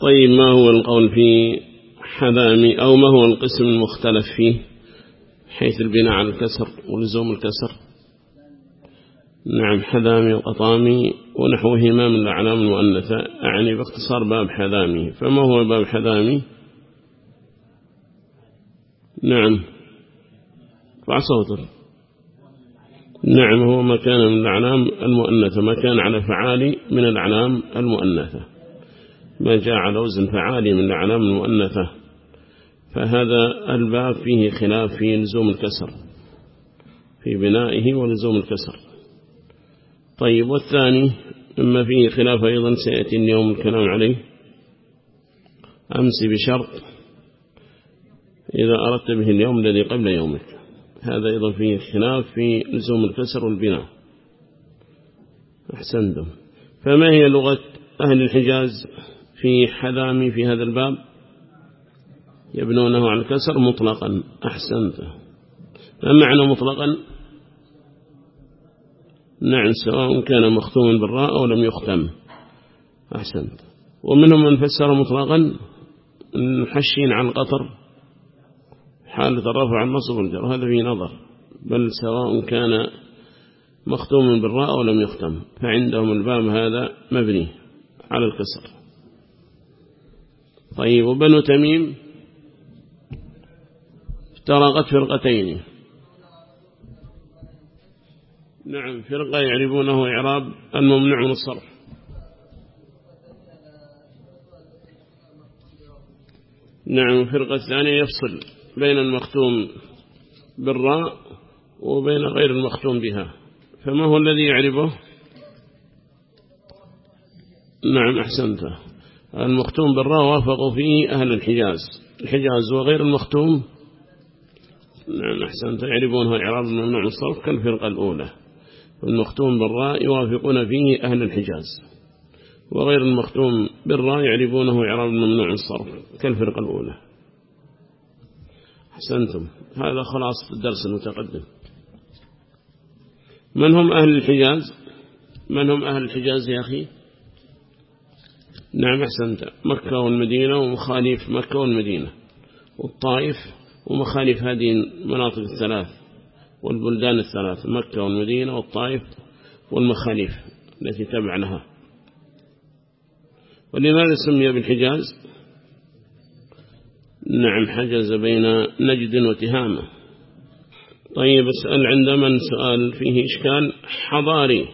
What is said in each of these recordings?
طيب ما هو القول في حذامي أو ما هو القسم المختلف فيه؟ حيث البناء على الكسر ولزوم الكسر. نعم حذامي وقطامي ونحوهما من الأعلام المؤنثة أعني باختصار باب حذامي فما هو باب حذامي نعم. فعصوتر نعم هو ما كان من الأعلام المؤنثة ما كان على فعالي من الأعلام المؤنثة. ما جاء على وزن فعالي من الأعلام المؤنثة. فهذا الباب فيه خلاف في لزوم الكسر في بنائه ولزوم الكسر. طيب والثاني مما فيه خلاف أيضا سيأتي اليوم الكلام عليه. أمس بشرط إذا أردت به اليوم الذي قبل يومك. هذا أيضا فيه خلاف في لزوم الكسر والبناء. أحسنتم. فما هي لغة أهل الحجاز؟ في حذامي في هذا الباب يبنونه على الكسر مطلقا أحسنت. ما معنى مطلقا؟ نعم سواء كان مختوما بالراء أو لم يختم. أحسنت. ومنهم من فسر مطلقا محشين عن القطر حالة الرفع النصب والجر هذا في نظر. بل سواء كان مختوما بالراء أو لم يختم فعندهم الباب هذا مبني على الكسر. طيب وبنو تميم افترقت فرقتين. نعم فرقة يعرفونه إعراب الممنوع من الصرف. نعم الفرقة الثانية يفصل بين المختوم بالراء وبين غير المختوم بها. فما هو الذي يعرفه؟ نعم أحسنته المختوم بالراء وافقوا فيه أهل الحجاز. الحجاز وغير المختوم؟ نعم أحسنت. يعرفونها إعراب الممنوع الصرف كالفرقة الأولى. والمختوم بالراء يوافقون فيه أهل الحجاز. وغير المختوم بالراء يعرفونه إعراب الممنوع الصرف كالفرقة الأولى. أحسنتم. هذا خلاص الدرس المتقدم. من هم أهل الحجاز؟ من هم أهل الحجاز يا أخي؟ نعم أحسنت. مكة والمدينة ومخاليف مكة والمدينة. والطائف ومخالف هذه المناطق الثلاث والبلدان الثلاث مكة والمدينة والطائف والمخاليف التي تبع لها ولماذا سمي بالحجاز؟ نعم حجز بين نجد وتهامة. طيب اسأل عند من سؤال فيه إشكال حضاري.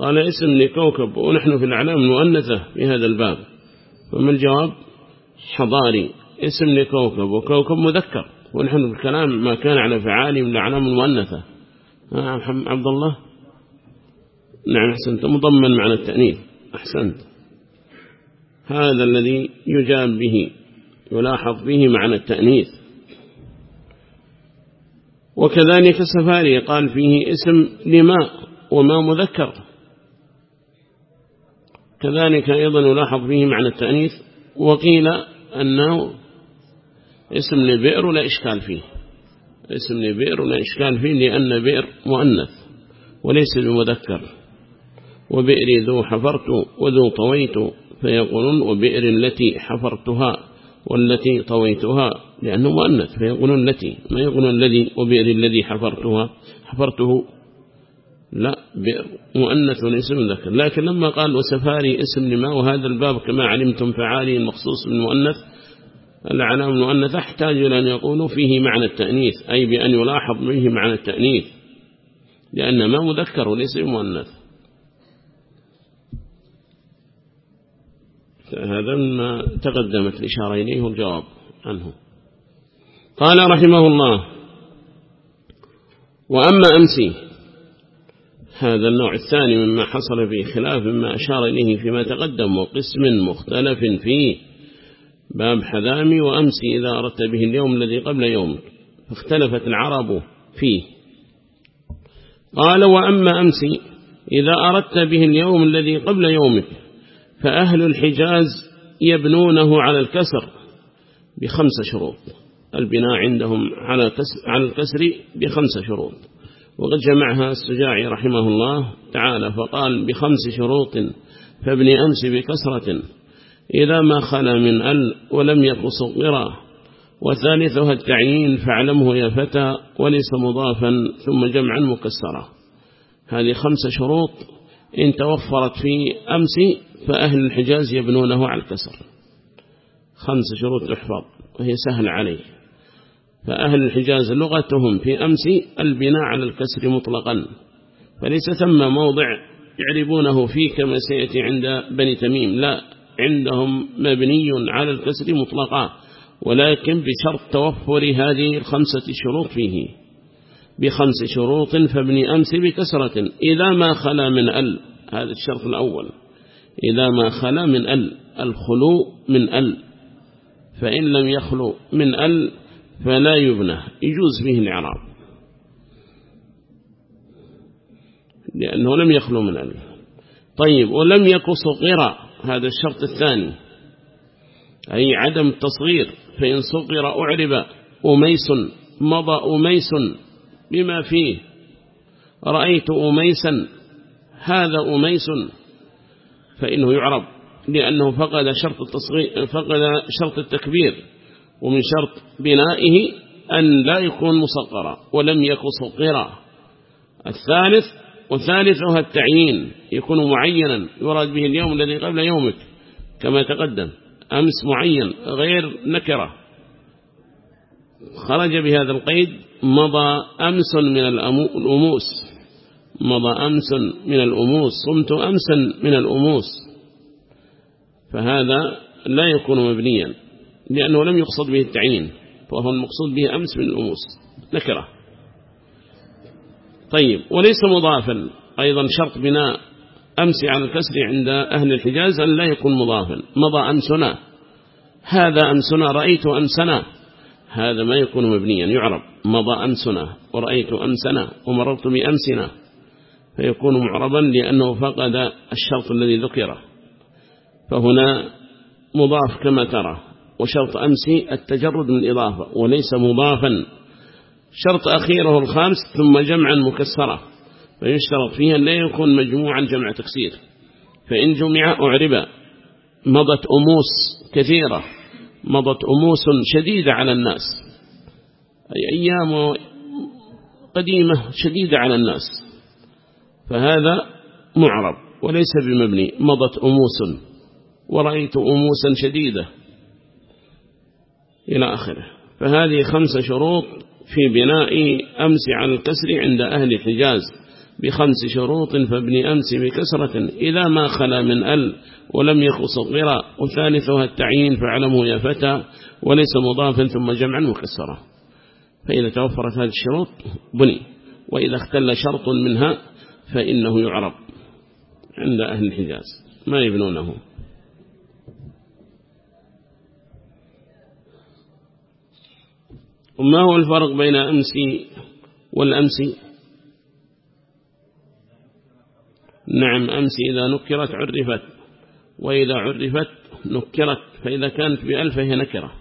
قال اسم لكوكب ونحن في الأعلام المؤنثة في هذا الباب. فما الجواب؟ حضاري. اسم لكوكب وكوكب مذكر. ونحن بالكلام ما كان على فعالي من الأعلام المؤنثة. عبد الله؟ نعم أحسنت. مضمن معنى التأنيث. أحسنت. هذا الذي يجاب به يلاحظ به معنى التأنيث. وكذلك السفاري قال فيه اسم لماء وما مذكر. كذلك أيضا يلاحظ فيه معنى التأنيث وقيل أنه اسم لبئر ولا إشكال فيه. اسم لبئر ولا إشكال فيه لأن بئر مؤنث وليس بمذكر. وبئر ذو حفرت وذو طويت فيقولون وبئر التي حفرتها والتي طويتها لأنه مؤنث فيقولون التي ما يقولون الذي وبئر الذي حفرتها حفرته لا مؤنث وليس مذكر لكن لما قال وسفاري اسم لما وهذا الباب كما علمتم فعالي المخصوص بالمؤنث العلام المؤنث أحتاج إلى أن يقولوا فيه معنى التأنيث أي بأن يلاحظ به معنى التأنيث. لأن ما مذكر وليس مؤنث هذا ما تقدمت الإشارة إليه الجواب عنه. قال رحمه الله وأما أمسي هذا النوع الثاني مما حصل فيه خلاف مما أشار إليه فيما تقدم وقسم مختلف فيه. باب حذامي وأمسي إذا أردت به اليوم الذي قبل يوم. فاختلفت العرب فيه. قال وأما أمسي إذا أردت به اليوم الذي قبل يومك فأهل الحجاز يبنونه على الكسر بخمس شروط. البناء عندهم على الكسر بخمس شروط. وقد جمعها السجاعي رحمه الله تعالى فقال بخمس شروط فابن أمس بكسرة إذا ما خلا من أل ولم يك صغرا وثالثها التعيين فاعلمه يا فتى وليس مضافا ثم جمعا مكسرا هذه خمس شروط إن توفرت في أمس فأهل الحجاز يبنونه على الكسر. خمس شروط تحفظ وهي سهل عليه. فأهل الحجاز لغتهم في أمس البناء على الكسر مطلقا فليس ثم موضع يعربونه فيه كما سيأتي عند بني تميم لا عندهم مبني على الكسر مطلقا ولكن بشرط توفر هذه الخمسة شروط فيه. بخمس شروط فابن أمس بكسرة إذا ما خلا من ال هذا الشرط الأول إذا ما خلا من ال الخلو من ال فإن لم يخلو من ال فلا يبنى. يجوز فيه الإعراب. لأنه لم يخلو من ال طيب ولم يكن صغيرا. هذا الشرط الثاني. أي عدم التصغير. فإن صغر أعرب أميس. مضى أميس. بما فيه. رأيت أميسا. هذا أميس. فإنه يعرب. لأنه فقد شرط التصغير فقد شرط التكبير. ومن شرط بنائه أن لا يكون مصغرا ولم يكن صغرا الثالث وثالثها التعيين يكون معينا يراد به اليوم الذي قبل يومك كما تقدم أمس معين غير نكرة. خرج بهذا القيد مضى أمس من الأموس. مضى أمس من الأموس صمت أمسا من الأموس. فهذا لا يكون مبنيا. لأنه لم يقصد به التعيين وهو المقصود به أمس من الأموس. نكرة. طيب وليس مضافا. أيضا شرط بناء أمس على الكسر عند أهل الحجاز أن لا يكون مضافا. مضى أمسنا. هذا أمسنا رأيت أمسنا. هذا ما يكون مبنيا يعرب. مضى أمسنا ورأيت أمسنا ومررت بأمسنا. فيكون معربا لأنه فقد الشرط الذي ذكره فهنا مضاف كما ترى. وشرط أمسي التجرد من الإضافة وليس مضافا. شرط أخيره الخامس ثم جمعا مكسرة فيشترط فيها لا يكون مجموعا جمع تكسير. فإن جمع أعرب مضت أموس كثيرة مضت أموس شديدة على الناس. أي أيام قديمة شديدة على الناس. فهذا معرب وليس بمبني مضت أموس. ورأيت أموسا شديدة. إلى آخره. فهذه خمس شروط في بناء أمس على الكسر عند أهل الحجاز بخمس شروط فابن أمس بكسرة. إذا ما خلا من أل ولم يخ صغرا وثالثها التعيين فاعلمه يا فتى وليس مضافا ثم جمعا مكسرا. فإذا توفرت هذه الشروط بني. وإذا اختل شرط منها فإنه يعرب عند أهل الحجاز ما يبنونه. وما هو الفرق بين أمسي والأمسي نعم أمس إذا نكرت عرفت وإذا عرفت نكرت فإذا كانت بألف فهي نكرة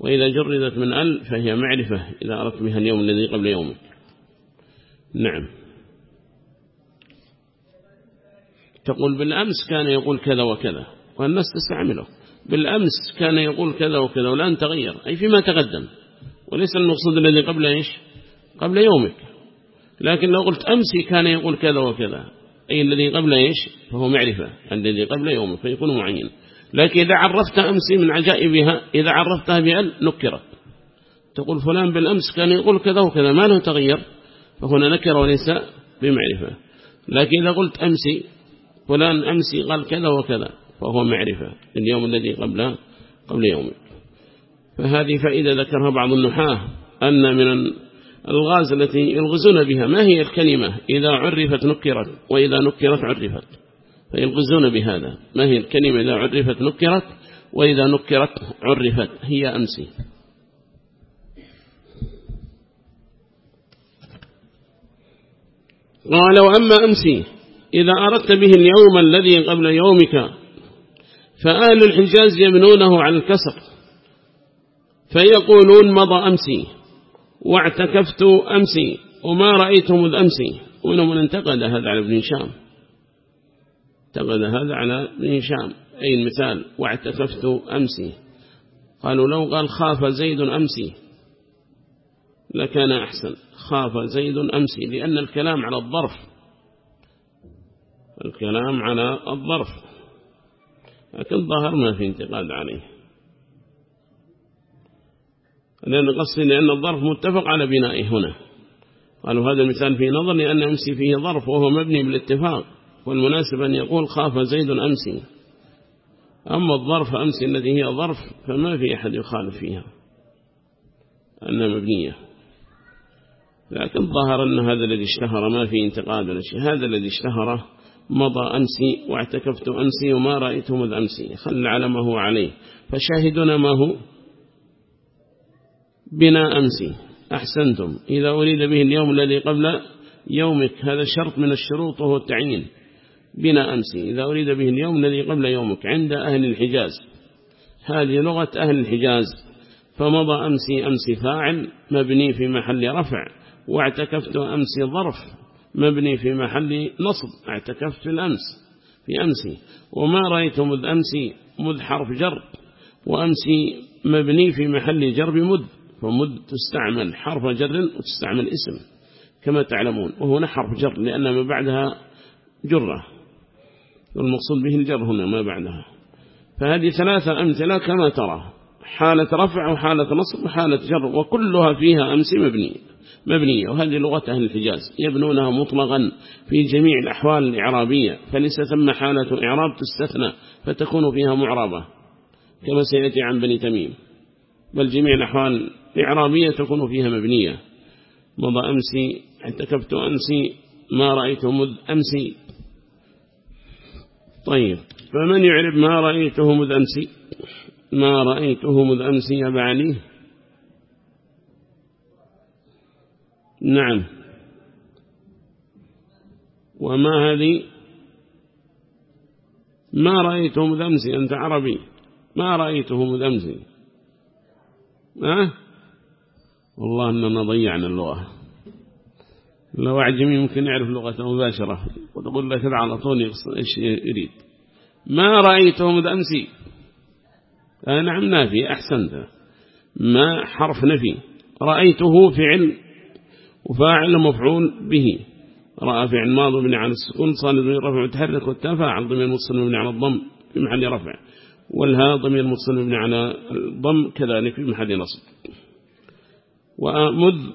وإذا جردت من أل فهي معرفة إذا أردت بها اليوم الذي قبل يومك. نعم. تقول بالأمس كان يقول كذا وكذا والناس تستعمله. بالأمس كان يقول كذا وكذا والآن تغير أي فيما تقدم. وليس المقصود الذي قبل إيش؟ قبل يومك. لكن لو قلت أمسي كان يقول كذا وكذا أي الذي قبل إيش؟ فهو معرفة الذي قبل يوم فيكون معين. لكن إذا عرفت أمسي من عجائبها إذا عرفتها بأل نكرت. تقول فلان بالأمس كان يقول كذا وكذا ما له تغير فهنا نكر وليس بمعرفة. لكن إذا قلت أمسي فلان أمسي قال كذا وكذا فهو معرفة. اليوم الذي قبل قبل يوم فهذه فائدة ذكرها بعض النحاة أن من الغاز التي يلغزون بها ما هي الكلمة؟ إذا عرفت نكرت وإذا نكرت عرفت. فيلغزون بهذا. ما هي الكلمة؟ إذا عرفت نكرت وإذا نكرت عرفت. هي أمسي قال وأما أمسي إذا أردت به اليوم الذي قبل يومك فأهل الحجاز يبنونه على الكسر. فيقولون مضى أمسي واعتكفت أمسي وما رأيت مذ أمسي. وإنه من انتقد هذا على ابن هشام. انتقد هذا على ابن هشام. أي المثال واعتكفت أمسي. قالوا لو قال خاف زيد أمسي لكان أحسن. خاف زيد أمسي لأن الكلام على الظرف. الكلام على الظرف. لكن ظهر ما في انتقاد عليه. لأن قصدي لأن الظرف متفق على بنائه هنا. قالوا هذا المثال في نظر لأن أمسي فيه ظرف وهو مبني بالاتفاق والمناسب أن يقول خاف زيد أمسي أما الظرف أمسي الذي هي ظرف فما في أحد يخالف فيها. أنها مبنية. لكن ظهر أن هذا الذي اشتهر ما في انتقاد ولا شيء. هذا الذي اشتهر مضى أمسي واعتكفت أمسي وما رأيته مذ أمسي خل على ما هو عليه. فشاهدنا ما هو. بنا أمسي. أحسنتم. إذا أريد به اليوم الذي قبل يومك هذا شرط من الشروط وهو التعيين. بنا أمسي. إذا أريد به اليوم الذي قبل يومك عند أهل الحجاز. هذه لغة أهل الحجاز. فمضى أمسي أمسي فاعل مبني في محل رفع. واعتكفت أمسي ظرف مبني في محل نصب. اعتكفت في الأمس في أمسي. وما رأيت مذ أمسي مذ حرف جر. وأمسي مبني في محل جر بمذ. فمذ تستعمل حرف جر وتستعمل اسم كما تعلمون. وهنا حرف جر لأن ما بعدها جرة. والمقصود به الجر هنا ما بعدها. فهذه ثلاثة أمثلة كما ترى. حالة رفع وحالة نصب وحالة جر وكلها فيها أمس مبني مبنية. وهذه لغة أهل الحجاز يبنونها مطلقا في جميع الأحوال الإعرابية. فليس ثم حالة إعراب تستثنى فتكون فيها معربة كما سيأتي عن بني تميم. بل جميع الأحوال الإعرابية تكون فيها مبنية. مضى أمسي اعتكفت أمسي ما رأيته مذ أمسي طيب فمن يعرف ما رأيته مذ أمسي ما رأيته مذ أمسي يا بعلي نعم. وما هذه؟ ما رأيته مذ أمسي أنت عربي. ما رأيته مذ أمسي ها؟ والله أننا ضيعنا اللغة. لو أعجمي يمكن يعرف لغته مباشرة وتقول له كذا على طول إيش يريد. ما رأيته مذ أمسي نعم نافي أحسنت ما حرف نفي. رأيته فعل وفاعل مفعول به. رأى فعل ماض من على السكون صال ضمير رفع متحرك والتفاعل ضمير متصل من على الضم في محل رفع. والها ضمير متصل من على الضم كذلك في محل نصب. ومذ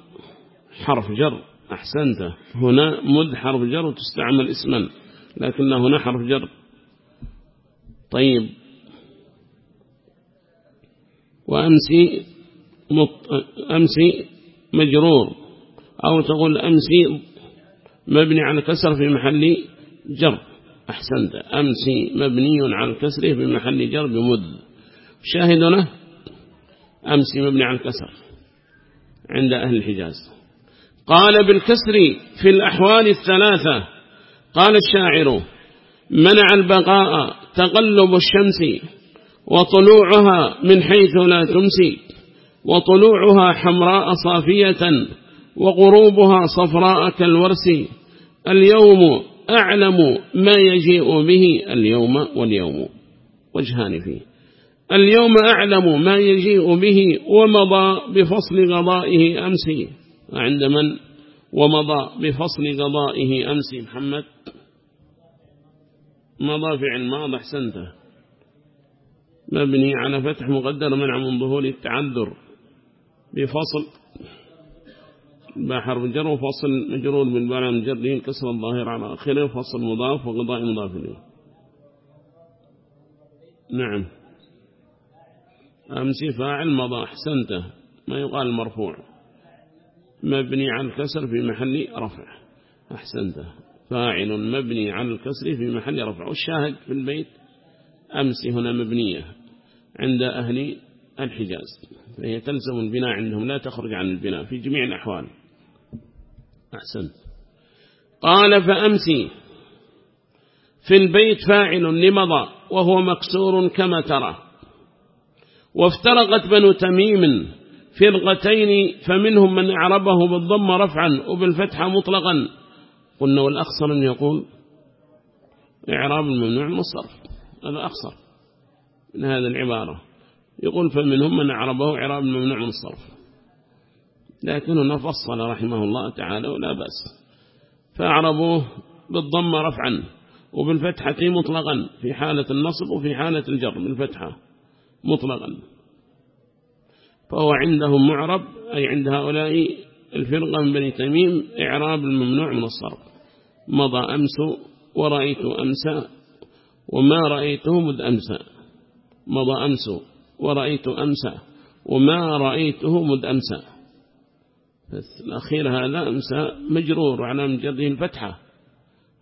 حرف جر أحسنت. هنا مذ حرف جر وتستعمل اسما لكن هنا حرف جر. طيب. وأمسي أمسي مجرور. أو تقول أمسي مبني على الكسر في محل جر. أحسنت. أمسي مبني على الكسر في محل جر بمذ شاهدنا؟ أمسي مبني على الكسر عند أهل الحجاز. قال بالكسر في الأحوال الثلاثة. قال الشاعر منع البقاء تقلب الشمس وطلوعها من حيث لا تمسي وطلوعها حمراء صافية وغروبها صفراء كالورس. اليوم أعلم ما يجيء به اليوم واليوم. وجهان فيه. اليوم أعلم ما يجيء به ومضى بفصل غضائه أمسي عند من؟ ومضى بفصل قضائه أمس. محمد. مضى فعل ماض أحسنته مبني على فتح مقدر منع من ظهور التعذر. بفصل بحر جر وفصل مجرور من بلع مجرين كسر الظاهر على آخره فصل مضاف وقضاء مضاف له نعم. أمسي فاعل مضى أحسنته. ما يقال مرفوع. مبني على الكسر في محل رفع. أحسنته. فاعل مبني على الكسر في محل رفع. والشاهد في البيت أمس هنا مبنية عند أهل الحجاز. فهي تلزم البناء عندهم لا تخرج عن البناء في جميع الأحوال. أحسنت قال فأمسي. في البيت فاعل لمضى وهو مكسور كما ترى. وافترقت بنو تميم فرقتين فمنهم من أعربه بالضم رفعا وبالفتحة مطلقا. قلنا والأخصر أن يقول؟ إعراب الممنوع المصرف هذا أخصر من هذه العبارة. يقول فمنهم من أعربه عراب ممنوع من الصرف. لكنه فصل رحمه الله تعالى ولا بأس. فأعربوه بالضم رفعا وبالفتحة مطلقا في حالة النصب وفي حالة الجر بالفتحة مطلقا. فهو عندهم معرب أي عند هؤلاء الفرقة من بني تميم إعراب الممنوع من الصرف. مضى أمس ورأيت أمس وما رأيته مذ أمس. مضى أمس ورأيت أمس وما رأيته مذ أمس. الأخير هذا أمس مجرور على مجره الفتحة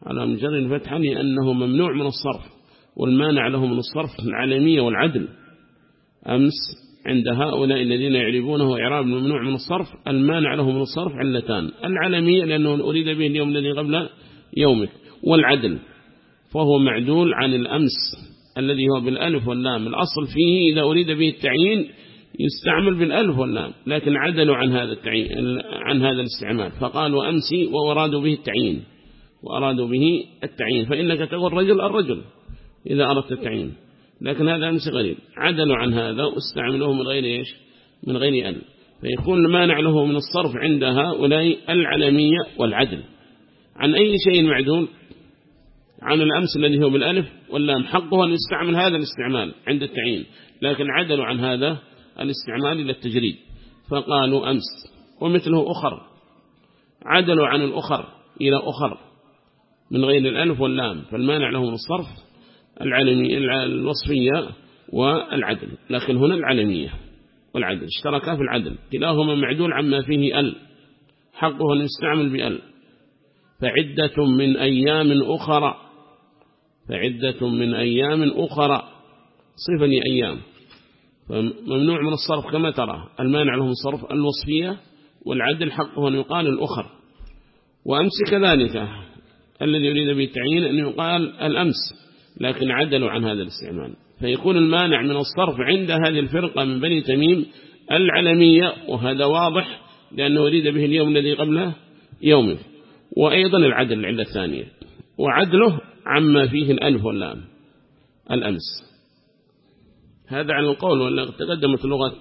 على مجره الفتحة لأنه ممنوع من الصرف والمانع له من الصرف العالمية والعدل. أمس عند هؤلاء الذين يعربونه إعراب ممنوع من الصرف المانع له من الصرف علتان العالمية لأنه أريد به اليوم الذي قبل يومك والعدل. فهو معدول عن الأمس الذي هو بالألف واللام الأصل فيه إذا أريد به التعيين يستعمل بالألف واللام لكن عدلوا عن هذا التعيين عن هذا الاستعمال فقالوا أمسي وأرادوا به التعيين وأرادوا به التعيين فإنك تقول رجل الرجل إذا أردت التعيين لكن هذا أمس غريب عدلوا عن هذا واستعملوه من غير إيش؟ من غير أن فيكون المانع له من الصرف عند هؤلاء العلمية والعدل. عن أي شيء معدول عن الأمس الذي هو بالألف واللام حقه أن يستعمل هذا الاستعمال عند التعيين لكن عدلوا عن هذا الاستعمال إلى التجريد. فقالوا أمس ومثله أخر. عدلوا عن الأخر إلى أخر من غير الألف واللام. فالمانع له من الصرف العلمي الوصفية والعدل. لكن هنا العلمية والعدل. اشتركا في العدل. كلاهما معدول عما فيه أل. حقه أن يستعمل بأل. فعدة من أيام أخرى. فعدة من أيام أخرى. صفة لأيام فممنوع من الصرف كما ترى. المانع له من الصرف الوصفية والعدل حقه أن يقال الأخر. وأمس كذلك الذي يريد بالتعيين أن يقال الأمس لكن عدلوا عن هذا الاستعمال. فيكون المانع من الصرف عند هذه الفرقة من بني تميم العلمية وهذا واضح لأنه يريد به اليوم الذي قبله يومه. وأيضا العدل العلة الثانية. وعدله عما فيه الألف واللام الأمس. هذا على القول ولا تقدمت لغة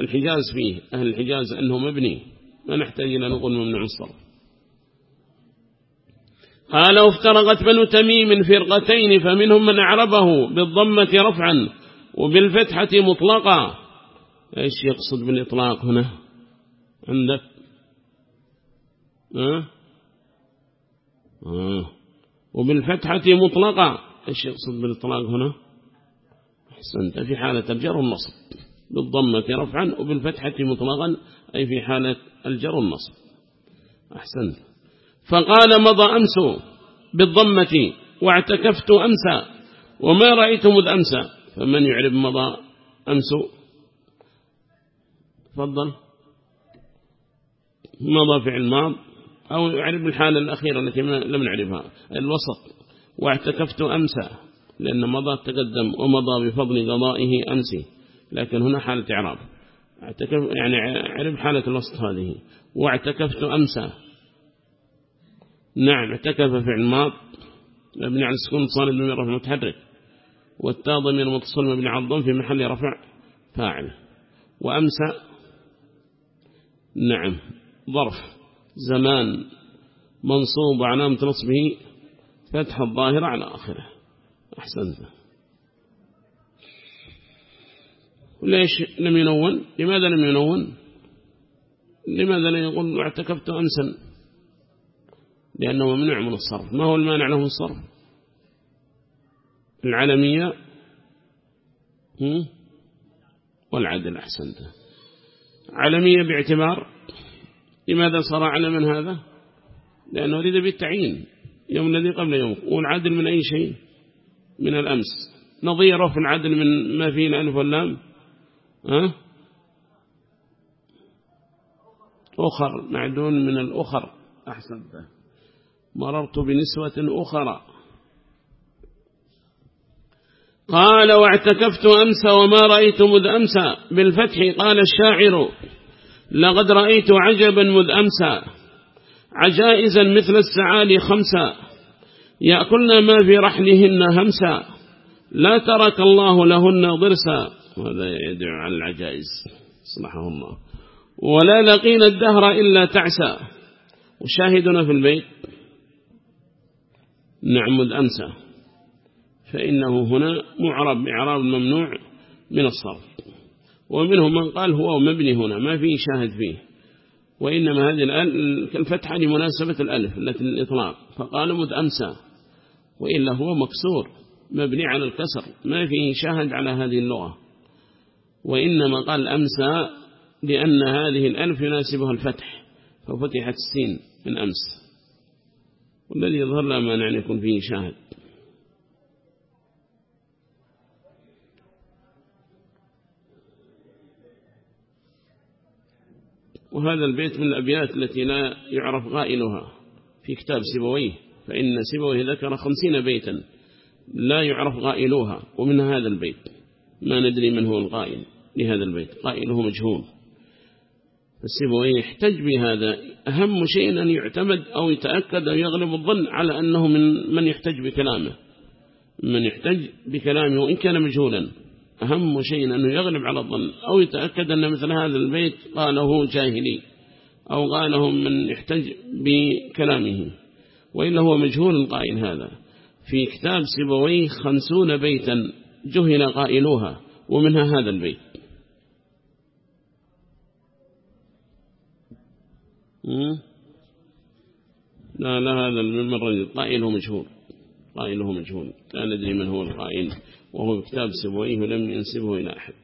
الحجاز فيه أهل الحجاز أنه مبني ما نحتاج إلى نقول ممنوع الصرف. قال وافترقت بنو تميم فرقتين فمنهم من أعربه بالضمة رفعا وبالفتحة مطلقا. إيش يقصد بالإطلاق هنا؟ عندك؟ أه؟ أه. وبالفتحة مطلقا. إيش يقصد بالإطلاق هنا؟ أحسنت في حالة الجر والنصب بالضمة رفعا وبالفتحة مطلقا أي في حالة الجر والنصب أحسنت. فقال مضى أمس بالضمة واعتكفت أمسى وما رأيت مذ أمسى فمن يعرب مضى أمس؟ تفضل. مضى فعل ماض أو يعرب الحالة الأخيرة التي لم نعرفها الوسط. واعتكفت أمسى لأن مضى تقدم ومضى بفضل قضائه أمسي. لكن هنا حالة إعراب. اعتكف يعني عرب حالة الوسط هذه. واعتكفت أمسى. نعم اعتكف فعل ماض مبني على السكون صار من رفع متحرك. والتاء ضمير متصل مبني على في محل رفع فاعل. وأمسى. نعم ظرف. زمان منصوب علامة نصبه فتح الظاهرة على آخره. أحسنت. ليش لم ينون؟ لماذا لم ينون؟ لماذا لم يقول اعتكفت أمسا لأنه ممنوع من الصرف. ما هو المانع له الصرف؟ العالمية والعدل أحسنته علمية باعتبار. لماذا صار علما هذا؟ لأنه أريد بالتعيين. يوم الذي قبل يوم. والعدل من أي شيء؟ من الأمس. نظيره في العدل من ما فيه الألف واللام. أخر معدون من الأخر. أحسنته مررت بنسوة أخرى. قال واعتكفت أمس وما رأيت مذ أمسى بالفتح قال الشاعر لقد رأيت عجبا مذ أمسى عجائزا مثل السعالي خمسا. يأكلن ما في رحلهن همسا لا ترك الله لهن ضرسا. وهذا يدعو على العجائز صلحه الله ولا لقين الدهر إلا تعسى وشاهدنا في البيت نعمد أمسى فإنه هنا معرب إعراب ممنوع من الصرف. ومنهم من قال هو مبني هنا ما فيه شاهد فيه. وإنما هذه الفتحة لمناسبة الألف التي الإطلاق. فقال مد أمسى وإلا هو مكسور مبني على الكسر ما فيه شاهد على هذه اللغة. وإنما قال أمسى لأن هذه الألف يناسبها الفتح ففتحت السين من أمس. والذي يظهر لا مانع أن يكون فيه شاهد. وهذا البيت من الأبيات التي لا يعرف غائلها في كتاب سبويه فإن سبويه ذكر خمسين بيتا لا يعرف غائلوها ومن هذا البيت. ما ندري من هو القائل لهذا البيت قائله مجهول. فالسبويه يحتج بهذا أهم شيء أن يعتمد أو يتأكد أو يغلب الظن على أنه من من يحتج بكلامه. من يحتج بكلامه وإن كان مجهولا. أهم شيء أنه يغلب على الظن أو يتأكد أن مثل هذا البيت قاله جاهلي أو قاله من يحتج بكلامه. وإلا هو مجهول القائل هذا. في كتاب سبويه خمسون بيتا جهل قائلوها ومنها هذا البيت. لا لا هذا المرة قائله مجهول. قائله مجهول. لا ندري من هو القائل. وهو كتاب سبويه لم ينسبه إلى أحد.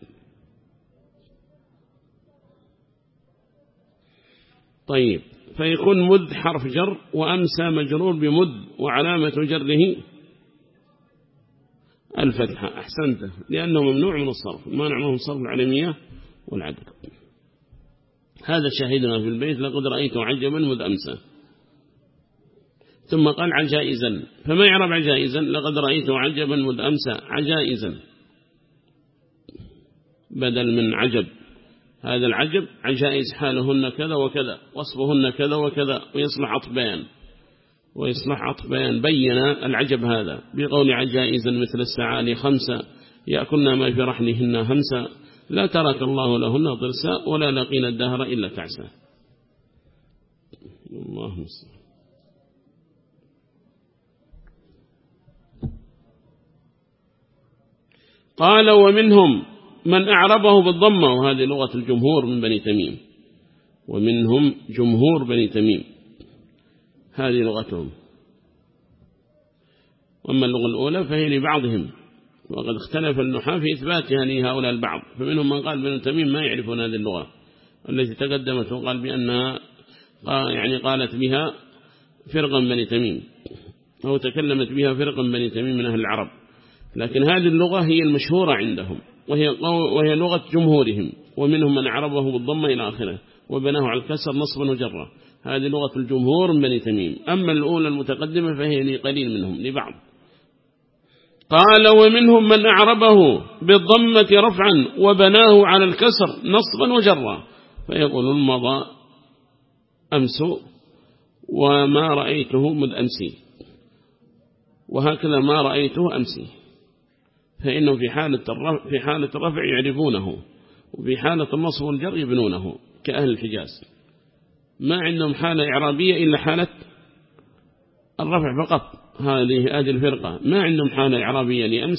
طيب. فيكون مذ حرف جر وأمسى مجرور بمذ وعلامة جره. الفتحة أحسنت. لأنه ممنوع من الصرف مانع منه الصرف العلمية والعدل هذا شاهدنا في البيت لقد رأيت عجبا مذ أمسى. ثم قال عجائزا. فما يعرب عجائزا؟ لقد رأيت عجبا مذ أمسى. عجائزا. بدل من عجب. هذا العجب عجائز حالهن كذا وكذا وصفهن كذا وكذا ويصلح عطف بيان ويصلح عطف بيان بين العجب هذا. بقول عجائزا مثل السعالي خمسة يأكلن ما في رحلهن همسا لا ترك الله لهن ضرسا ولا لقين الدهر إلا تعسا الله مستعان قال ومنهم من أعربه بالضمة وهذه لغة الجمهور من بني تميم. ومنهم جمهور بني تميم. هذه لغتهم. وأما اللغة الأولى فهي لبعضهم. وقد اختلف النحاة في إثباتها لهؤلاء البعض. فمنهم من قال بني تميم ما يعرفون هذه اللغة. التي تقدمت وقال بأنها يعني قالت بها فرقا بني تميم. أو تكلمت بها فرقا بني تميم من أهل العرب. لكن هذه اللغة هي المشهورة عندهم. وهي, وهي لغة جمهورهم ومنهم من عربه بالضمة إلى آخره وبناه على الكسر نصبا وجرا. هذه لغة الجمهور من بني تميم. أما الأولى المتقدمة فهي لقليل منهم لبعض. قال ومنهم من أعربه بالضمة رفعا وبناه على الكسر نصبا وجرا. فيقول مضى أمس وما رأيته مذ أمسي. وهكذا ما رأيته أمسي. فإنه في حالة الرفع, في حالة الرفع يعرفونه وفي حالة النصب والجر يبنونه كأهل الحجاز. ما عندهم حالة إعرابية إلا حالة الرفع فقط هذه هذه الفرقة. ما عندهم حالة إعرابية لأمس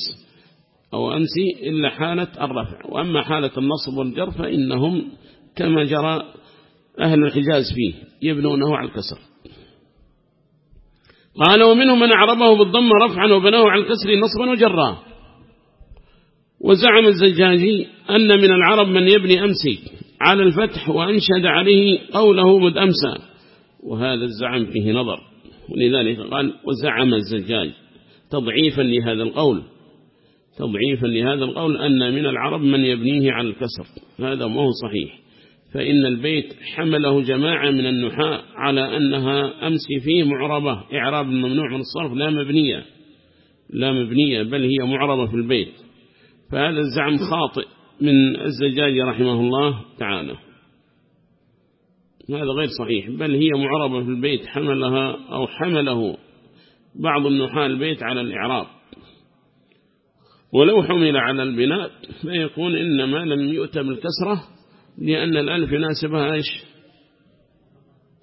أو أمسي إلا حالة الرفع. وأما حالة النصب والجر فإنهم كما جرى أهل الحجاز فيه يبنونه على الكسر. قال ومنهم من أعربه بالضم رفعا وبناه على الكسر نصبا وجرا. وزعم الزجاجي أن من العرب من يبني أمسي على الفتح وأنشد عليه قوله مد أمسى. وهذا الزعم فيه نظر. ولذلك قال وزعم الزجاج تضعيفا لهذا القول. تضعيفا لهذا القول أن من العرب من يبنيه على الكسر. هذا ما هو صحيح. فإن البيت حمله جماعة من النحاء على أنها أمسي فيه معربة. إعراب ممنوع من الصرف لا مبنية. لا مبنية بل هي معربة في البيت. فهذا الزعم خاطئ من الزجاج رحمه الله تعالى. هذا غير صحيح بل هي معربة في البيت حملها أو حمله بعض النحاة البيت على الإعراب. ولو حمل على البناء فيكون إنما لم يؤتى بالكسرة لأن الألف يناسبها إيش؟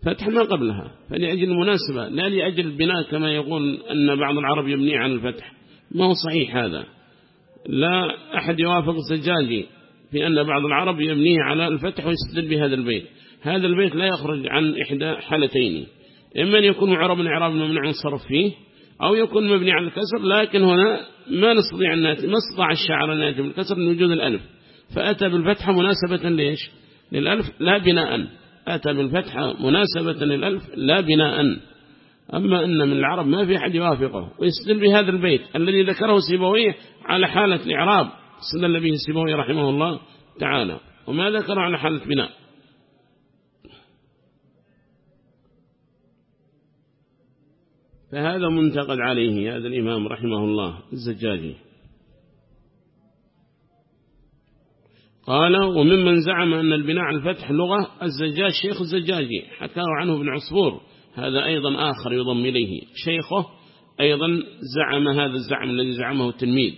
فتح ما قبلها فلأجل المناسبة لا لأجل البناء كما يقول أن بعض العرب يبني عن الفتح. ما هو صحيح هذا؟ لا أحد يوافق الزجاجي في أن بعض العرب يبنيه على الفتح ويستدل بهذا البيت. هذا البيت لا يخرج عن إحدى حالتين إما أن يكون معرب إعراب ممنوع الصرف فيه أو يكون مبني على الكسر لكن هنا ما نستطيع أن ما استطاع الشعر أن يأتي بالكسر من وجود الألف. فأتى بالفتحة مناسبة ليش للألف لا بناء. أتى بالفتحة مناسبة للألف لا بناء. أما أن من العرب ما في أحد يوافقه ويستدل بهذا البيت الذي ذكره سيبويه على حالة الإعراب. استدل به سيبويه رحمه الله تعالى. وما ذكر على حالة بناء فهذا منتقد عليه هذا الإمام رحمه الله الزجاجي. قال وممن زعم أن البناء الفتح لغة الزجاج شيخ الزجاجي حكاه عنه ابن عصفور هذا أيضا آخر يضم إليه. شيخه أيضا زعم هذا الزعم الذي زعمه التلميذ.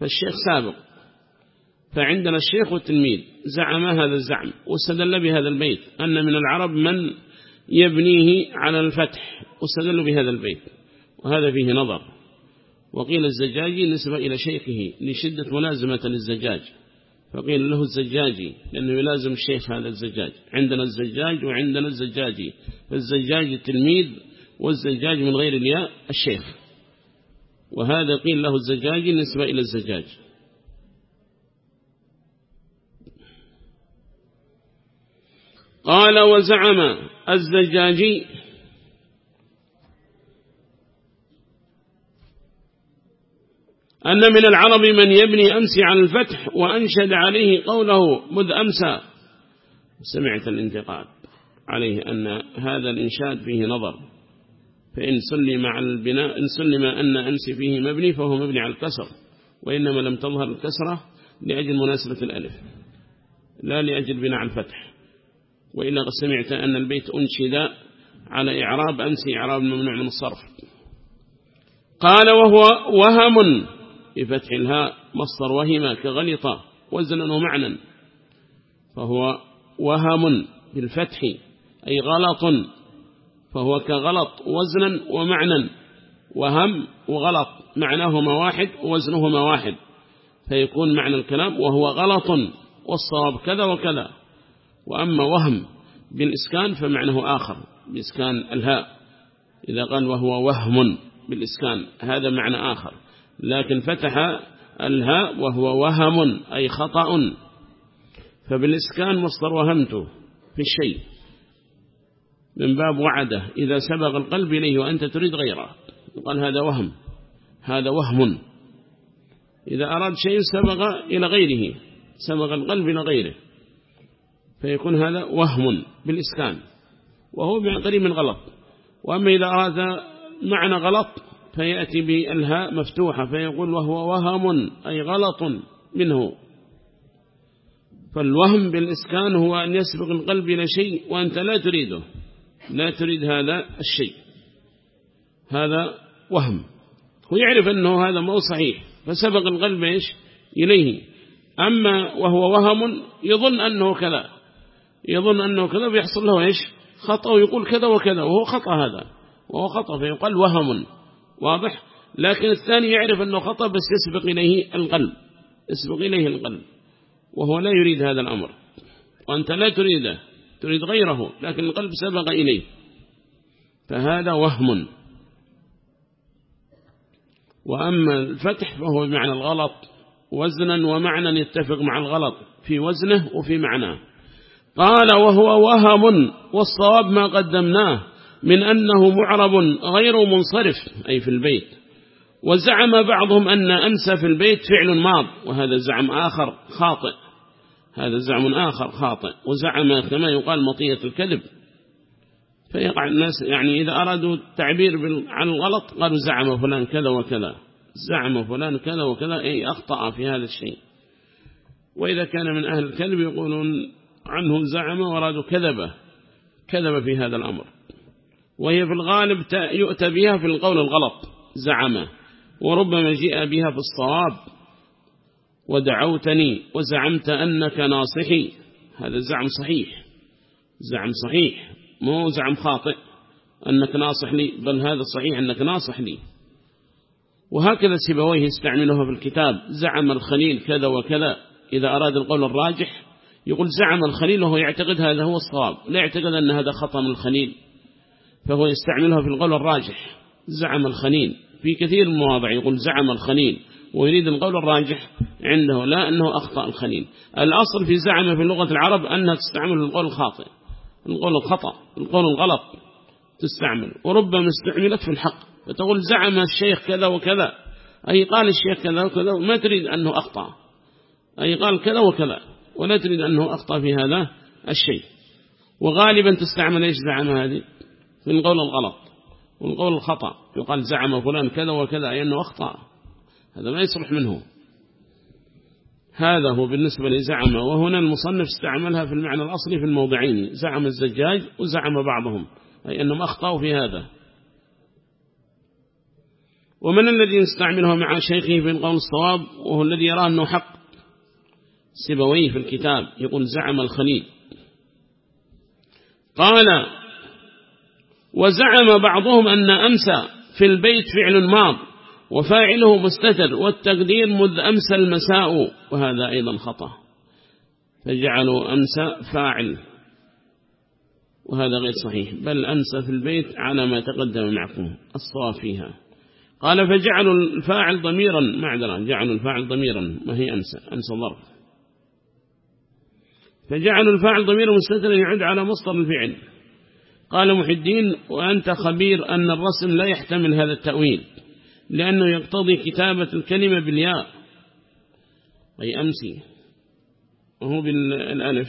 فالشيخ سابق. فعندنا الشيخ والتلميذ زعم هذا الزعم واستدل بهذا البيت أن من العرب من يبنيه على الفتح. واستدلوا بهذا البيت. وهذا فيه نظر. وقيل الزجاجي نسبة إلى شيخه لشدة ملازمة للزجاج. فقيل له الزجاجي لأنه يلازم الشيخ هذا الزجاج. عندنا الزجاج وعندنا الزجاجي. فالزجاج التلميذ والزجاج من غير الياء الشيخ. وهذا قيل له الزجاجي نسبة إلى الزجاج. قال وزعم الزجاجي أن من العرب من يبني أمسي على الفتح وأنشد عليه قوله مذ أمسى سمعت الانتقاد عليه أن هذا الإنشاد فيه نظر. فإن سلم على البناء إن سلم أن أمسي فيه مبني فهو مبني على الكسر وإنما لم تظهر الكسرة لأجل مناسبة الألف لا لأجل بناء الفتح. وإلا قد سمعت أن البيت أنشد على إعراب أمسي إعراب ممنوع من الصرف. قال وهو وهم بفتح الهاء مصدر وهم كغلط وزنا ومعنى فهو وهم بالفتح أي غلط فهو كغلط وزنا ومعنى وهم وغلط معناهما واحد ووزنهما واحد فيكون معنى الكلام وهو غلط والصواب كذا وكذا وأما وهم بالإسكان فمعنه آخر بإسكان الهاء إذا قال وهو وهم بالإسكان هذا معنى آخر. لكن فتح الهاء وهو وهم أي خطأ. فبالإسكان مصدر وهمته في الشيء من باب وعدة. إذا سبق القلب إليه وأنت تريد غيره قال هذا وهم هذا وهم. إذا أراد شيء سبق إلى غيره سبق القلب إلى غيره فيكون هذا وهم بالإسكان وهو قريب من غلط. وأما إذا أراد معنى غلط فيأتي بالهاء مفتوحة فيقول وهو وهم أي غلط منه. فالوهم بالإسكان هو أن يسبق القلب إلى شيء وأنت لا تريده. لا تريد هذا الشيء. هذا وهم. ويعرف أنه هذا مو صحيح فسبق القلب إيش؟ إليه. أما وهو وهم يظن أنه كذا. يظن أنه كذا بيحصل له إيش؟ خطأ ويقول كذا وكذا وهو خطأ هذا. وهو خطأ فيقال وهم. واضح؟ لكن الثاني يعرف أنه خطأ بس يسبق إليه القلب يسبق إليه القلب وهو لا يريد هذا الأمر وأنت لا تريده تريد غيره لكن القلب سبق إليه. فهذا وهم. وأما الفتح فهو بمعنى الغلط وزنا ومعنى يتفق مع الغلط في وزنه وفي معناه. قال وهو وهم والصواب ما قدمناه. من أنه معرب غير منصرف أي في البيت. وزعم بعضهم أن أمسى في البيت فعل ماض وهذا زعم آخر خاطئ. هذا زعم آخر خاطئ. وزعم كما يقال مطية الكذب. فيقع الناس يعني إذا أرادوا التعبير عن الغلط قالوا زعم فلان كذا وكذا. زعم فلان كذا وكذا أي أخطأ في هذا الشيء. وإذا كان من أهل الكذب يقولون عنه زعم ورادوا كذبه. كذب في هذا الأمر. وهي في الغالب يؤتى بها في القول الغلط زعم وربما جاء بها في الصواب. ودعوتني وزعمت أنك ناصحي. هذا زعم صحيح. زعم صحيح. مو زعم خاطئ. أنك ناصح لي بل هذا صحيح أنك ناصح لي. وهكذا سيبويه استعمله في الكتاب. زعم الخليل كذا وكذا. إذا أراد القول الراجح يقول زعم الخليل وهو يعتقد هذا هو الصواب. لا يعتقد أن هذا خطأ من الخليل. فهو يستعملها في القول الراجح. زعم الخليل في كثير من المواضع يقول زعم الخليل ويريد القول الراجح عنده لا أنه أخطأ الخليل الأصل في زعم في لغة العرب أنها تستعمل القول الخاطئ. القول الخطأ. القول الغلط تستعمل. وربما استعملت في الحق. فتقول زعم الشيخ كذا وكذا. أي قال الشيخ كذا وكذا ما تريد أنه أخطأ. أي قال كذا وكذا. ولا تريد أنه أخطأ في هذا الشيء. وغالبا تستعمل إيش زعم هذه؟ في القول الغلط والقول الخطأ. يقال زعم فلان كذا وكذا أي أنه أخطأ. هذا ما يصلح منه. هذا هو بالنسبة لزعم وهنا المصنف استعملها في المعنى الأصلي في الموضعين. زعم الزجاج وزعم بعضهم أي أنهم أخطأوا في هذا. ومن الذي يستعملها مع شيخه في القول الصواب وهو الذي يرى أنه حق سبويه في الكتاب يقول زعم الخليل. قال وزعم بعضهم أن أمسى في البيت فعل ماض وفاعله مستتر والتقدير مذ أمسى المساء وهذا أيضا خطأ. فجعلوا أمسى فاعل وهذا غير صحيح. بل أمسى في البيت على ما تقدم معكم الصواب فيها. قال فجعلوا الفاعل ضميرا معذرة جعلوا الفاعل ضميرا ما هي أمسى أمسى ظرف. فجعلوا الفاعل ضميرا مستترا يعد على مصدر الفعل. قال محدين وأنت خبير أن الرسم لا يحتمل هذا التأويل لأنه يقتضي كتابة الكلمة بالياء. أي أمسي وهو بالألف.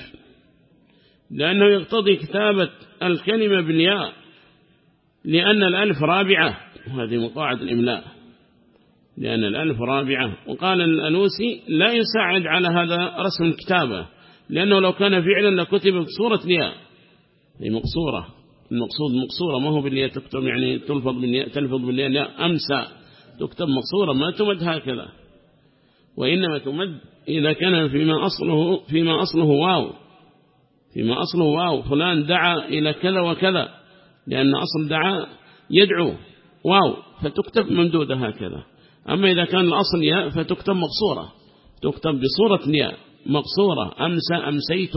لأنه يقتضي كتابة الكلمة بالياء لأن الألف رابعة وهذه مقاعد الإملاء. لأن الألف رابعة. وقال الألوسي لا يساعد على هذا رسم الكتابة لأنه لو كان فعلا لكتب بصورة الياء. هي مقصورة. المقصود مقصورة ما هو بالياء تكتب يعني تلفظ بالياء تلفظ بالياء لا أمسى. تكتب مقصورة ما تمد هكذا. وإنما تمد إذا كان فيما أصله فيما أصله واو. فيما أصله واو. فلان دعا إلى كذا وكذا لأن أصل دعا يدعو واو فتكتب ممدودة هكذا. أما إذا كان الأصل ياء فتكتب مقصورة. تكتب بصورة الياء مقصورة أمسى أمسيت.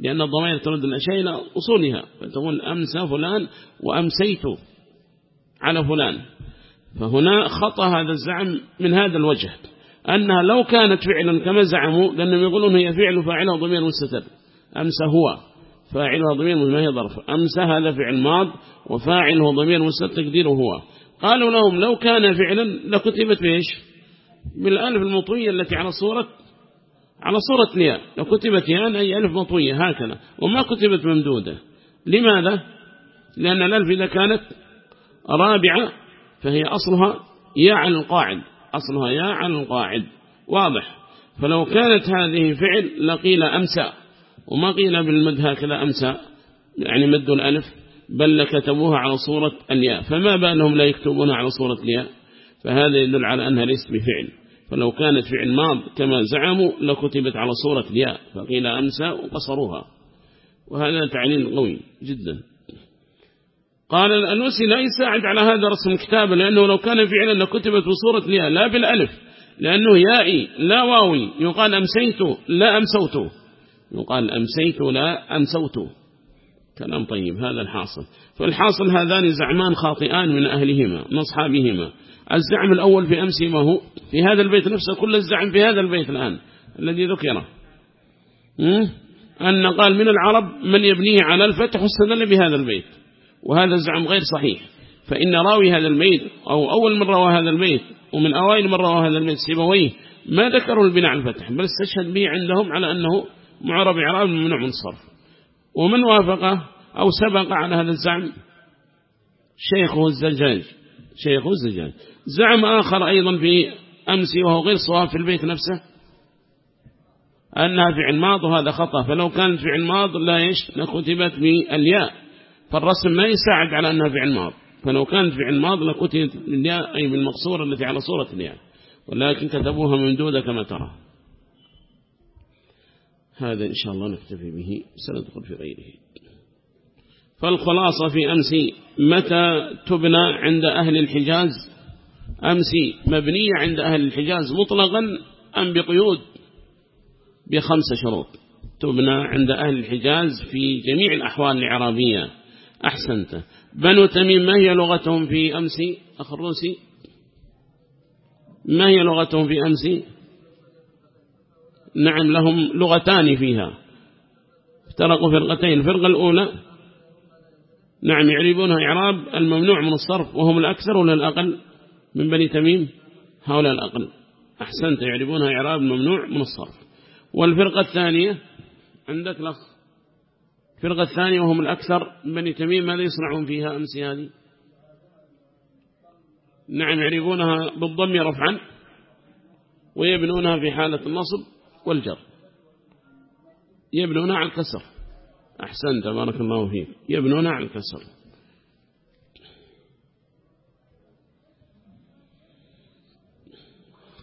لأن الضمائر ترد الأشياء إلى أصولها. فتقول أمسى فلان وأمسيت على فلان. فهنا خطأ هذا الزعم من هذا الوجه. أنها لو كانت فعلا كما زعموا لأنهم يقولون هي فعل فاعلها ضمير مستتر. أمسى هو فاعلها ضمير ما هي ظرف. أمسى هذا فعل ماض وفاعله ضمير مستتر تقديره هو. قالوا لهم لو كان فعلا لكتبت بإيش؟ بالألف المطوية التي على صورة على صورة الياء لو كتبت ياء أي ألف مطوية هكذا. وما كتبت ممدودة. لماذا؟ لأن الألف إذا كانت رابعة فهي أصلها يا عن القاعد. أصلها يا عن القاعد. واضح. فلو كانت هذه فعل لقيل أمسى. وما قيل بالمد هكذا أمسى. يعني مد الألف. بل لكتبوها على صورة الياء. فما بالهم لا يكتبونها على صورة الياء؟ فهذا يدل على أنها ليست بفعل. فلو كانت فعل ماض كما زعموا لكتبت على صورة الياء فقيل أمسى وقصروها. وهذا تعليل قوي جدا. قال الأنوسي لا يساعد على هذا رسم الكتابة لأنه لو كان فعلا لكتبت بصورة الياء لا بالألف لأنه يائي لا واوي يقال أمسيت لا أمسوت. يقال أمسيت لا أمسوت. كلام طيب هذا الحاصل. فالحاصل هذان زعمان خاطئان من أهلهما من أصحابهما. الزعم الأول في أمس ما هو؟ في هذا البيت نفسه كل الزعم في هذا البيت الآن الذي ذكره أن قال من العرب من يبنيه على الفتح واستدل بهذا البيت. وهذا الزعم غير صحيح. فإن راوي هذا البيت أو أول من روى هذا البيت ومن أوائل من روى هذا البيت سيبويه ما ذكروا البناء على الفتح بل استشهد به عندهم على أنه معرب إعراب ممنوع من الصرف ومن وافقه أو سبق على هذا الزعم شيخه الزجاج شيخه الزجاج. زعم آخر أيضا في أمس وهو غير صواب في البيت نفسه؟ أنها فعل ماض وهذا خطأ. فلو كان فعل ماض لا يش لكتبت بالياء. فالرسم ما يساعد على أنها فعل ماض. فلو كانت فعل ماض لكتبت بالياء أي بالمقصورة التي على صورة الياء. ولكن كتبوها ممدودة كما ترى. هذا إن شاء الله نكتفي به سندخل في غيره. فالخلاصة في أمس متى تبنى عند أهل الحجاز؟ أمس مبنية عند أهل الحجاز مطلقا أم بقيود؟ بخمسة شروط. تبنى عند أهل الحجاز في جميع الأحوال العربية أحسنت. بنو تميم ما هي لغتهم في أمس؟ أخ الروسي. ما هي لغتهم في أمس؟ نعم لهم لغتان فيها. افترقوا فرقتين الفرقة الأولى نعم يعربونها إعراب الممنوع من الصرف وهم الأكثر ولا الأقل؟ من بني تميم هؤلاء الأقل. أحسنت يعربونها إعراب الممنوع من الصرف. والفرقة الثانية عندك لخ الفرقة الثانية وهم الأكثر من بني تميم ماذا يصنعون فيها أمس هذه؟ نعم يعربونها بالضم رفعا ويبنونها في حالة النصب. والجر. يبنونها على الكسر. أحسن تبارك الله فيك. يبنونها على الكسر.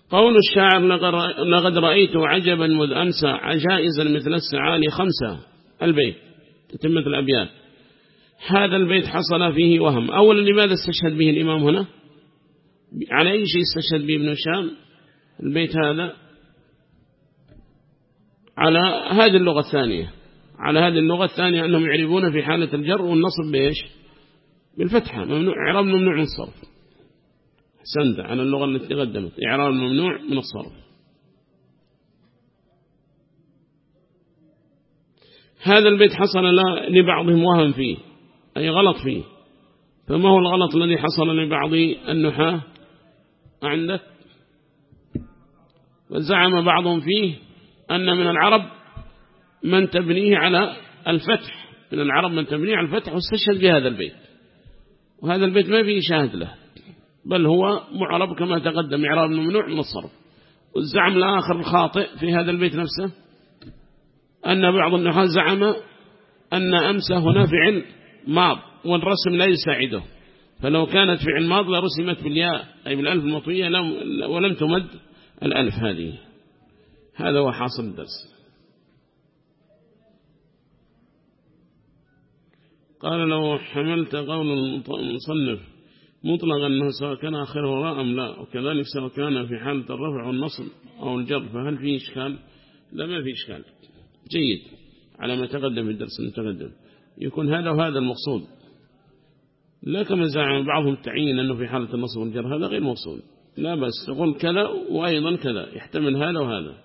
قول الشاعر لقد رأيت عجبا مذ أمسى عجائزا مثل السعالي خمسة. البيت تتمة الأبيات. هذا البيت حصل فيه وهم. أولا لماذا استشهد به الإمام هنا؟ على أي شيء استشهد به ابن الشام البيت هذا على هذه اللغة الثانية. على هذه اللغة الثانية أنهم يعربون في حالة الجر والنصب بإيش؟ بالفتحة. ممنوع إعراب ممنوع من الصرف. حسنت على اللغة التي تقدمت إعراب ممنوع من الصرف. هذا البيت حصل لبعضهم وهم فيه أي غلط فيه. فما هو الغلط الذي حصل لبعض النحاة؟ عندك؟ وزعم بعضهم فيه أن من العرب من تبنيه على الفتح. من العرب من تبنيه على الفتح واستشهد بهذا البيت. وهذا البيت ما فيه شاهد له بل هو معرب كما تقدم إعراب ممنوع من الصرف. والزعم الآخر الخاطئ في هذا البيت نفسه أن بعض النحاة زعم أن أمس هنا فعل ماض والرسم لا يساعده. فلو كانت فعل ماض لرسمت بالياء أي بالألف المطوية ولم تمد الألف هذه. هذا هو حاصل الدرس. قال لو حملت قول المصنف مطلقا أنه سواء كان آخره وراء أم لا وكذلك سواء كان في حالة الرفع والنصب أو الجر فهل فيه إشكال؟ لا ما فيه إشكال. جيد. على ما تقدم في الدرس المتقدم. يكون هذا وهذا المقصود. لا كما زعم بعضهم تعيين أنه في حالة النصب والجر هذا غير مقصود. لا بس تقول كذا وأيضا كذا. يحتمل هذا وهذا.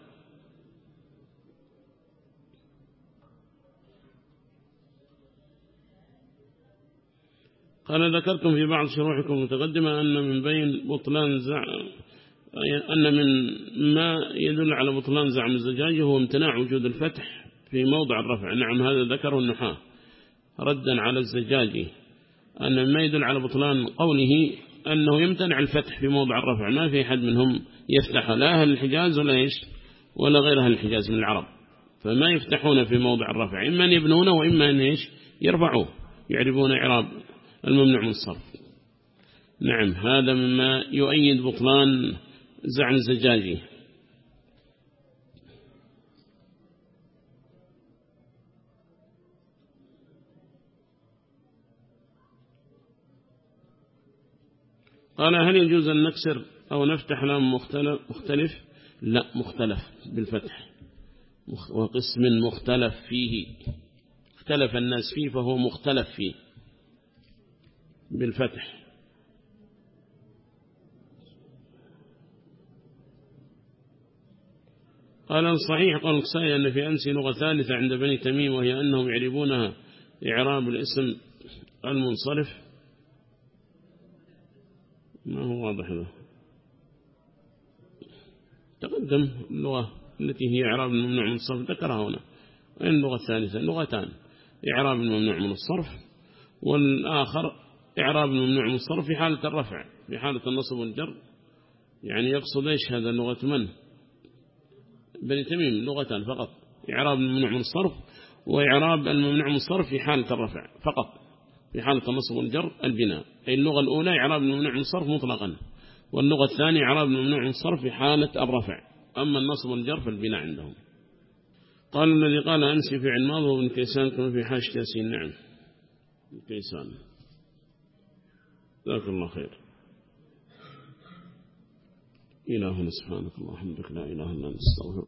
قال ذكرتم في بعض شروحكم المتقدمة أن من بين بطلان زعم أن من ما يدل على بطلان زعم الزجاج هو امتناع وجود الفتح في موضع الرفع. نعم هذا ذكره النحاة. ردا على الزجاج. أن ما يدل على بطلان قوله أنه يمتنع الفتح في موضع الرفع. ما في حد منهم يفتح لا أهل الحجاز ولا إيش؟ ولا غير أهل الحجاز من العرب. فما يفتحون في موضع الرفع. إما أن يبنونه وإما أن إيش؟ يرفعوه يعرفون إعراب. الممنوع من الصرف. نعم هذا مما يؤيد بطلان زعم الزجاجي. قال هل يجوز أن نكسر أو نفتح لام مختلف, لا مختلف بالفتح. وقسم مختلف فيه. اختلف الناس فيه فهو مختلف فيه. بالفتح. قال الصحيح قال الكسائي أن في أمس لغة ثالثة عند بني تميم وهي أنهم يعربونها إعراب الاسم المنصرف. ما هو واضح له تقدم اللغة التي هي إعراب الممنوع من الصرف ذكرها هنا. وين اللغة الثالثة؟ لغتان إعراب الممنوع من الصرف والآخر إعراب الممنوع من الصرف في حالة الرفع في حالة النصب والجر. يعني يقصد إيش هذا؟ لغة من؟ بني تميم لغتان فقط. إعراب الممنوع من الصرف وإعراب الممنوع من الصرف في حالة الرفع فقط في حالة النصب والجر البناء. أي اللغة الأولى إعراب الممنوع من الصرف مطلقا واللغة الثانية إعراب الممنوع من الصرف في حالة الرفع. أما النصب والجر فالبناء عندهم. قال الذي قال أنسي في علماض وابن كيسان كما في حاش ياسين نعم. كيسان. ذاك الله خير. إلهنا سبحانك اللهم لا إله إلا أنت استغفر